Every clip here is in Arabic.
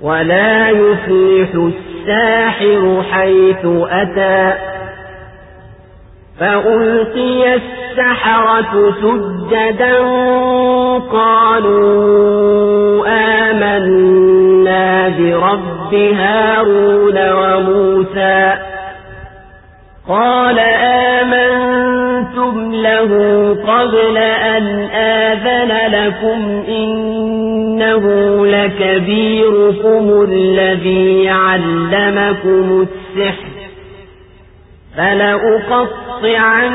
ولا يفلح الساحر حيث أتى فألقي السحرة سجدا قالوا آمنا برب هارون وموسى قال له قبل أن آذن لكم إنه لكبيركم الذي علمكم السحر. فلأقطعن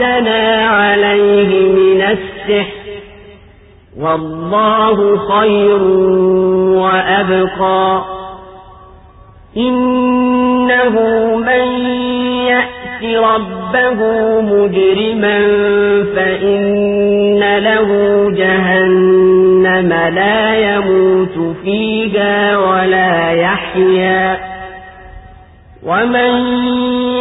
أكرهتنا عليه من السحر والله خير وأبقى إنه من يأت ربه مجرما فإن له جهنم لا يموت فيها ولا يحيا ومن